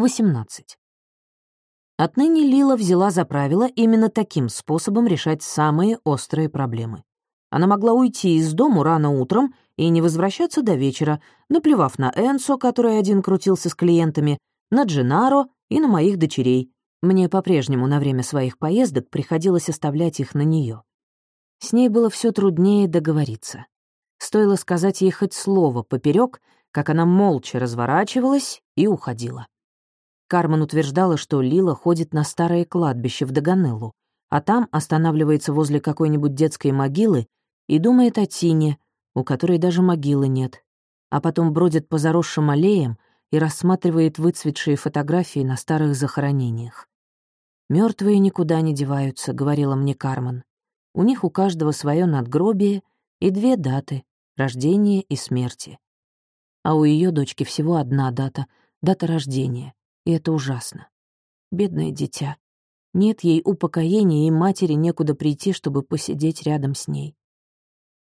18. Отныне Лила взяла за правило именно таким способом решать самые острые проблемы. Она могла уйти из дому рано утром и не возвращаться до вечера, наплевав на Энсо, который один крутился с клиентами, на Дженаро и на моих дочерей. Мне по-прежнему на время своих поездок приходилось оставлять их на нее. С ней было все труднее договориться. Стоило сказать ей хоть слово поперек, как она молча разворачивалась и уходила. Кармен утверждала, что Лила ходит на старое кладбище в Даганеллу, а там останавливается возле какой-нибудь детской могилы и думает о Тине, у которой даже могилы нет, а потом бродит по заросшим аллеям и рассматривает выцветшие фотографии на старых захоронениях. Мертвые никуда не деваются», — говорила мне Кармен. «У них у каждого свое надгробие и две даты — рождения и смерти. А у ее дочки всего одна дата — дата рождения, и это ужасно. Бедное дитя. Нет ей упокоения, и матери некуда прийти, чтобы посидеть рядом с ней.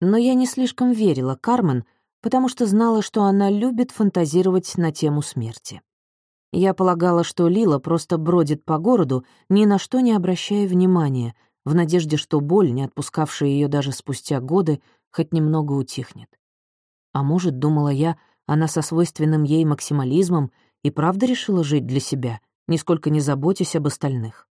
Но я не слишком верила Кармен, потому что знала, что она любит фантазировать на тему смерти. Я полагала, что Лила просто бродит по городу, ни на что не обращая внимания, в надежде, что боль, не отпускавшая ее даже спустя годы, хоть немного утихнет. А может, думала я, она со свойственным ей максимализмом и правда решила жить для себя, нисколько не заботясь об остальных.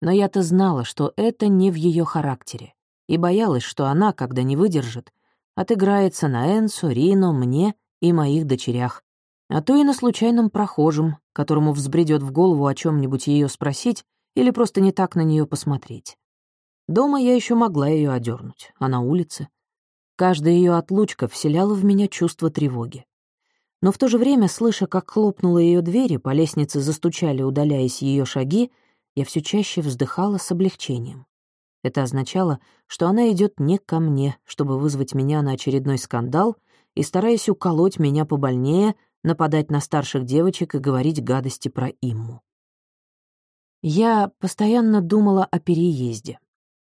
Но я-то знала, что это не в ее характере и боялась, что она, когда не выдержит, отыграется на Энсо, Рино, мне и моих дочерях, а то и на случайном прохожем, которому взбредет в голову о чем нибудь ее спросить или просто не так на нее посмотреть. Дома я еще могла ее одернуть, а на улице каждая ее отлучка вселяла в меня чувство тревоги. Но в то же время, слыша, как хлопнула ее дверь по лестнице застучали, удаляясь ее шаги, я все чаще вздыхала с облегчением. Это означало, что она идет не ко мне, чтобы вызвать меня на очередной скандал и, стараясь уколоть меня побольнее, нападать на старших девочек и говорить гадости про Имму. Я постоянно думала о переезде.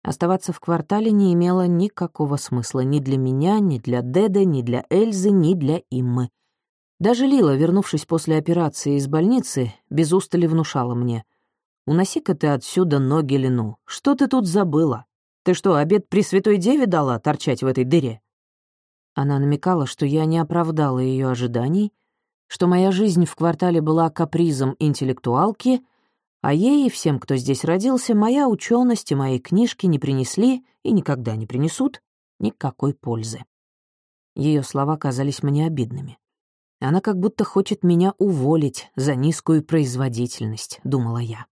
Оставаться в квартале не имело никакого смысла ни для меня, ни для Деда, ни для Эльзы, ни для Иммы. Даже Лила, вернувшись после операции из больницы, без устали внушала мне — Уноси-ка ты отсюда ноги Лину. Что ты тут забыла? Ты что, обед при Святой Деве дала торчать в этой дыре?» Она намекала, что я не оправдала ее ожиданий, что моя жизнь в квартале была капризом интеллектуалки, а ей и всем, кто здесь родился, моя ученость и мои книжки не принесли и никогда не принесут никакой пользы. Ее слова казались мне обидными. Она как будто хочет меня уволить за низкую производительность, думала я.